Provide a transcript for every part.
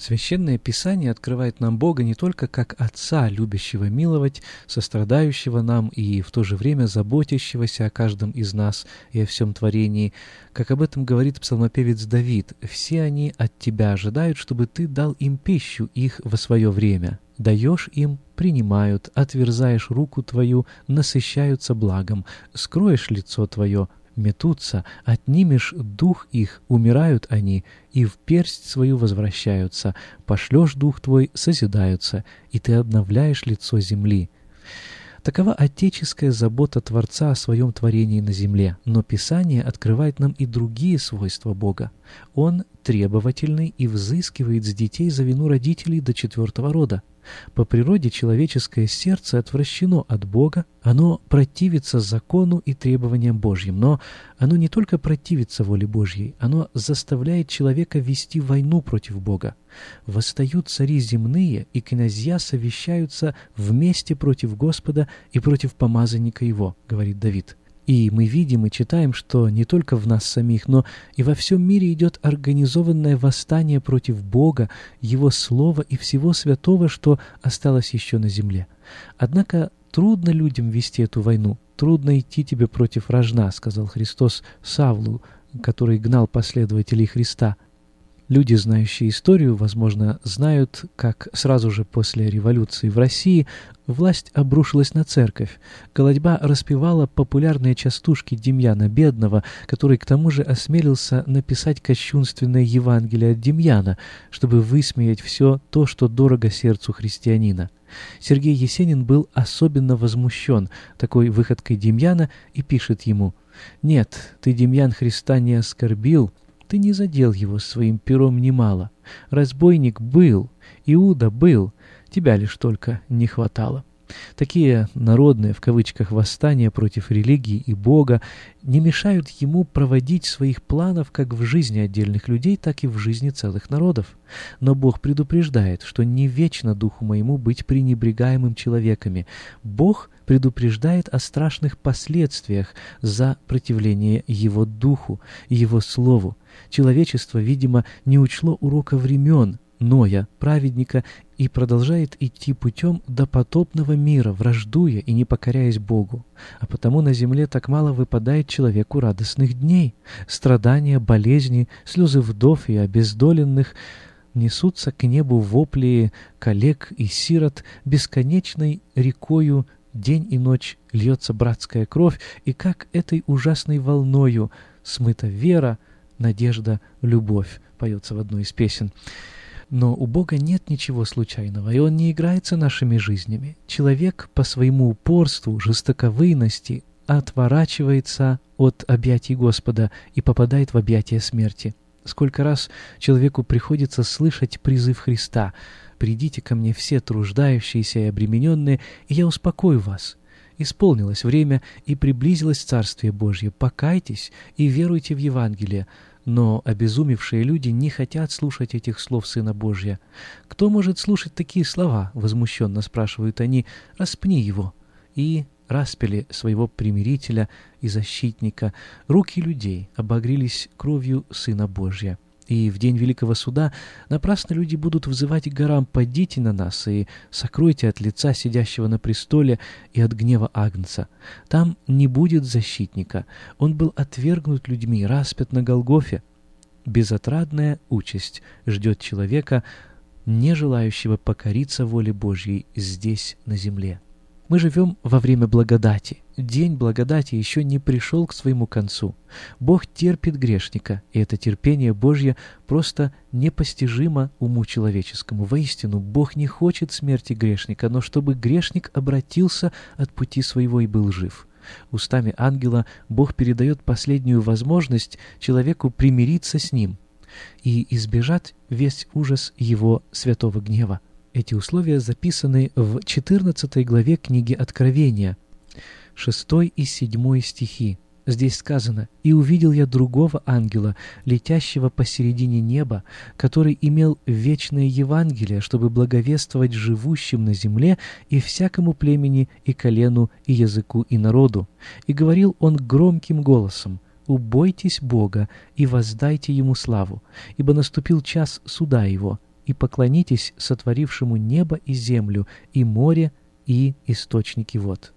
Священное Писание открывает нам Бога не только как Отца, любящего миловать, сострадающего нам и в то же время заботящегося о каждом из нас и о всем творении. Как об этом говорит псалмопевец Давид, «Все они от Тебя ожидают, чтобы Ты дал им пищу их во свое время. Даешь им — принимают, отверзаешь руку Твою — насыщаются благом, скроешь лицо Твое — метутся, отнимешь дух их, умирают они, и в персть свою возвращаются, пошлешь дух твой, созидаются, и ты обновляешь лицо земли». Такова отеческая забота Творца о своем творении на земле, но Писание открывает нам и другие свойства Бога. Он требовательный и взыскивает с детей за вину родителей до четвертого рода. По природе человеческое сердце отвращено от Бога, оно противится закону и требованиям Божьим, но оно не только противится воле Божьей, оно заставляет человека вести войну против Бога. Восстают цари земные, и князья совещаются вместе против Господа и против помазанника его, говорит Давид. И мы видим и читаем, что не только в нас самих, но и во всем мире идет организованное восстание против Бога, Его Слова и всего святого, что осталось еще на земле. Однако трудно людям вести эту войну, трудно идти тебе против рожна, сказал Христос Савлу, который гнал последователей Христа – Люди, знающие историю, возможно, знают, как сразу же после революции в России власть обрушилась на церковь. Голодьба распевала популярные частушки Демьяна Бедного, который к тому же осмелился написать кощунственное Евангелие от Демьяна, чтобы высмеять все то, что дорого сердцу христианина. Сергей Есенин был особенно возмущен такой выходкой Демьяна и пишет ему «Нет, ты, Демьян, Христа не оскорбил, ты не задел его своим пером немало. Разбойник был, Иуда был, тебя лишь только не хватало. Такие «народные» в кавычках восстания против религии и Бога не мешают ему проводить своих планов как в жизни отдельных людей, так и в жизни целых народов. Но Бог предупреждает, что не вечно духу моему быть пренебрегаемым человеками. Бог предупреждает о страшных последствиях за противление Его духу, Его слову. Человечество, видимо, не учло урока времен, Ноя, праведника, и продолжает идти путем допотопного мира, враждуя и не покоряясь Богу. А потому на земле так мало выпадает человеку радостных дней. Страдания, болезни, слезы вдов и обездоленных несутся к небу вопли коллег и сирот, бесконечной рекою день и ночь льется братская кровь, и как этой ужасной волною смыта вера, надежда, любовь, поется в одной из песен. Но у Бога нет ничего случайного, и Он не играется нашими жизнями. Человек по своему упорству, жестоковыйности отворачивается от объятий Господа и попадает в объятия смерти. Сколько раз человеку приходится слышать призыв Христа «Придите ко мне все труждающиеся и обремененные, и я успокою вас». Исполнилось время, и приблизилось Царствие Божье. Покайтесь и веруйте в Евангелие. Но обезумевшие люди не хотят слушать этих слов Сына Божья. «Кто может слушать такие слова?» — возмущенно спрашивают они. «Распни его». И распили своего примирителя и защитника. Руки людей обогрелись кровью Сына Божья. И в день Великого Суда напрасно люди будут взывать к горам «Падите на нас и сокройте от лица сидящего на престоле и от гнева Агнца». Там не будет защитника. Он был отвергнут людьми, распят на Голгофе. Безотрадная участь ждет человека, не желающего покориться воле Божьей здесь, на земле. Мы живем во время благодати. День благодати еще не пришел к своему концу. Бог терпит грешника, и это терпение Божье просто непостижимо уму человеческому. Воистину, Бог не хочет смерти грешника, но чтобы грешник обратился от пути своего и был жив. Устами ангела Бог передает последнюю возможность человеку примириться с ним и избежать весь ужас его святого гнева. Эти условия записаны в 14 главе книги Откровения, 6 и 7 стихи. Здесь сказано «И увидел я другого ангела, летящего посередине неба, который имел вечное Евангелие, чтобы благовествовать живущим на земле и всякому племени, и колену, и языку, и народу. И говорил он громким голосом, «Убойтесь Бога и воздайте Ему славу, ибо наступил час суда Его, и поклонитесь сотворившему небо и землю, и море, и источники вод».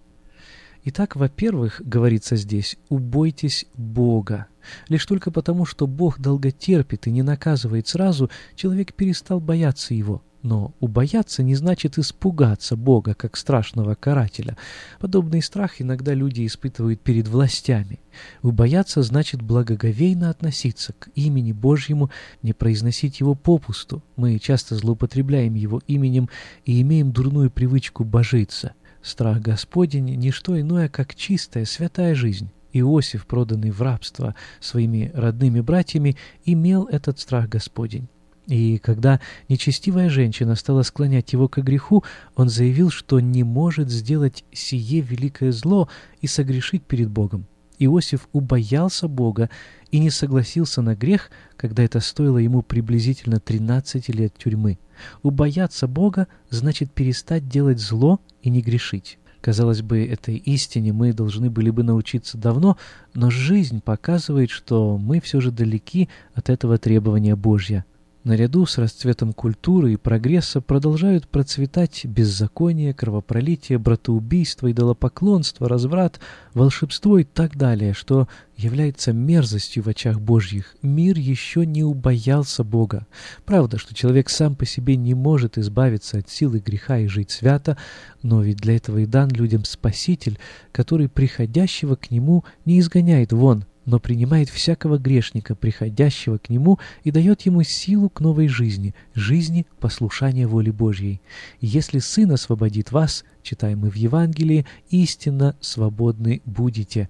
Итак, во-первых, говорится здесь, убойтесь Бога. Лишь только потому, что Бог долго терпит и не наказывает сразу, человек перестал бояться Его. Но убояться не значит испугаться Бога, как страшного карателя. Подобный страх иногда люди испытывают перед властями. Убояться значит благоговейно относиться к имени Божьему, не произносить его попусту. Мы часто злоупотребляем его именем и имеем дурную привычку божиться. Страх Господень — ничто иное, как чистая, святая жизнь. Иосиф, проданный в рабство своими родными братьями, имел этот страх Господень. И когда нечестивая женщина стала склонять его к греху, он заявил, что не может сделать сие великое зло и согрешить перед Богом. Иосиф убоялся Бога и не согласился на грех, когда это стоило ему приблизительно 13 лет тюрьмы. Убояться Бога значит перестать делать зло и не грешить. Казалось бы, этой истине мы должны были бы научиться давно, но жизнь показывает, что мы все же далеки от этого требования Божья. Наряду с расцветом культуры и прогресса продолжают процветать беззаконие, кровопролитие, братоубийство, идолопоклонство, разврат, волшебство и так далее, что является мерзостью в очах Божьих. Мир еще не убоялся Бога. Правда, что человек сам по себе не может избавиться от силы греха и жить свято, но ведь для этого и дан людям Спаситель, который приходящего к Нему не изгоняет вон, но принимает всякого грешника, приходящего к Нему, и дает ему силу к новой жизни, жизни послушания воли Божьей. если Сын освободит вас, читаем мы в Евангелии, истинно свободны будете.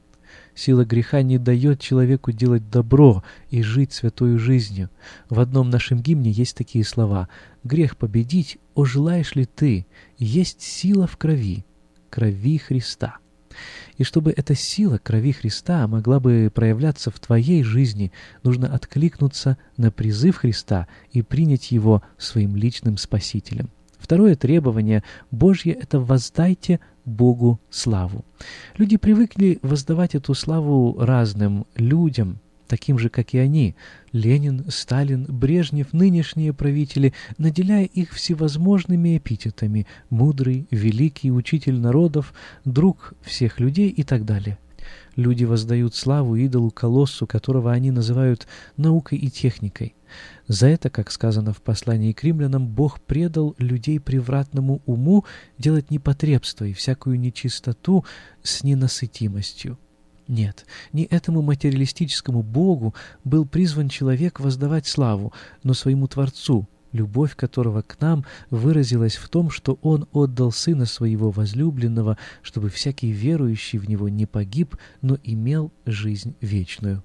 Сила греха не дает человеку делать добро и жить святою жизнью. В одном нашем гимне есть такие слова «Грех победить, о желаешь ли ты? Есть сила в крови, крови Христа». И чтобы эта сила крови Христа могла бы проявляться в твоей жизни, нужно откликнуться на призыв Христа и принять Его своим личным Спасителем. Второе требование Божье — это «воздайте Богу славу». Люди привыкли воздавать эту славу разным людям, таким же, как и они. Ленин, Сталин, Брежнев, нынешние правители, наделяя их всевозможными эпитетами «мудрый», «великий», «учитель народов», «друг всех людей» и так далее. Люди воздают славу идолу-колоссу, которого они называют наукой и техникой. За это, как сказано в послании к римлянам, Бог предал людей превратному уму делать непотребство и всякую нечистоту с ненасытимостью. Нет, не этому материалистическому Богу был призван человек воздавать славу, но своему Творцу, любовь которого к нам выразилась в том, что Он отдал Сына Своего возлюбленного, чтобы всякий верующий в Него не погиб, но имел жизнь вечную.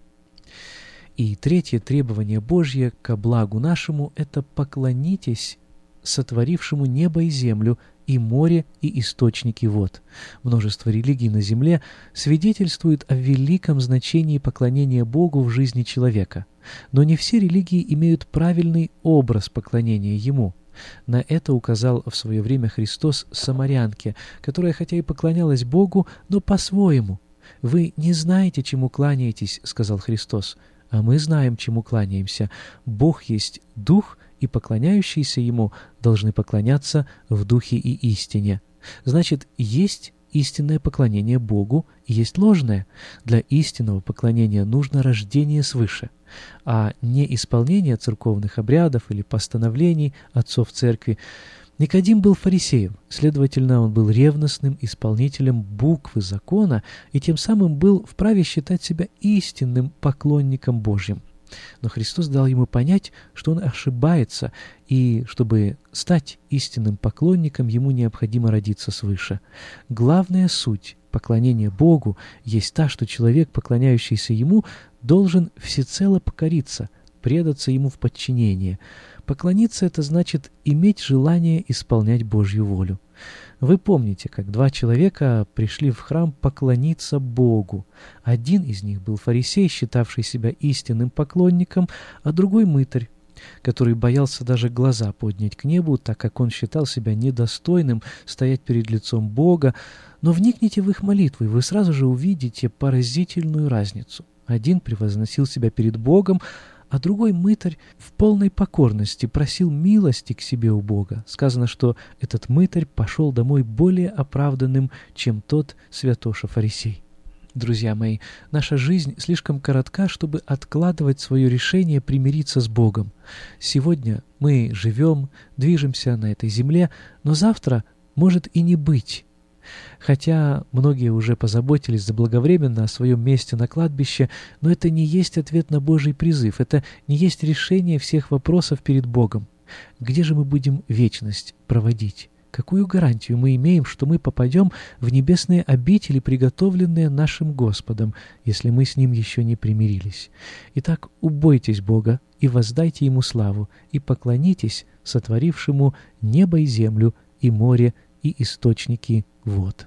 И третье требование Божье ко благу нашему — это «поклонитесь сотворившему небо и землю, и море, и источники вод. Множество религий на земле свидетельствуют о великом значении поклонения Богу в жизни человека. Но не все религии имеют правильный образ поклонения Ему. На это указал в свое время Христос самарянке, которая хотя и поклонялась Богу, но по-своему. «Вы не знаете, чему кланяетесь», — сказал Христос. а мы знаем, чему кланяемся. Бог есть Дух, и поклоняющиеся Ему должны поклоняться в Духе и истине. Значит, есть истинное поклонение Богу есть ложное. Для истинного поклонения нужно рождение свыше, а не исполнение церковных обрядов или постановлений отцов церкви. Никодим был фарисеем, следовательно, он был ревностным исполнителем буквы закона и тем самым был вправе считать себя истинным поклонником Божьим. Но Христос дал ему понять, что он ошибается, и чтобы стать истинным поклонником, ему необходимо родиться свыше. Главная суть поклонения Богу есть та, что человек, поклоняющийся Ему, должен всецело покориться, предаться Ему в подчинение. Поклониться — это значит иметь желание исполнять Божью волю. Вы помните, как два человека пришли в храм поклониться Богу. Один из них был фарисей, считавший себя истинным поклонником, а другой — мытарь, который боялся даже глаза поднять к небу, так как он считал себя недостойным стоять перед лицом Бога. Но вникните в их молитву, и вы сразу же увидите поразительную разницу. Один превозносил себя перед Богом, а другой мытарь в полной покорности просил милости к себе у Бога. Сказано, что этот мытарь пошел домой более оправданным, чем тот святоша-фарисей. Друзья мои, наша жизнь слишком коротка, чтобы откладывать свое решение примириться с Богом. Сегодня мы живем, движемся на этой земле, но завтра может и не быть Хотя многие уже позаботились заблаговременно о своем месте на кладбище, но это не есть ответ на Божий призыв, это не есть решение всех вопросов перед Богом. Где же мы будем вечность проводить? Какую гарантию мы имеем, что мы попадем в небесные обители, приготовленные нашим Господом, если мы с Ним еще не примирились? Итак, убойтесь Бога и воздайте Ему славу, и поклонитесь сотворившему небо и землю, и море, и источники вод.